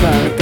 People, but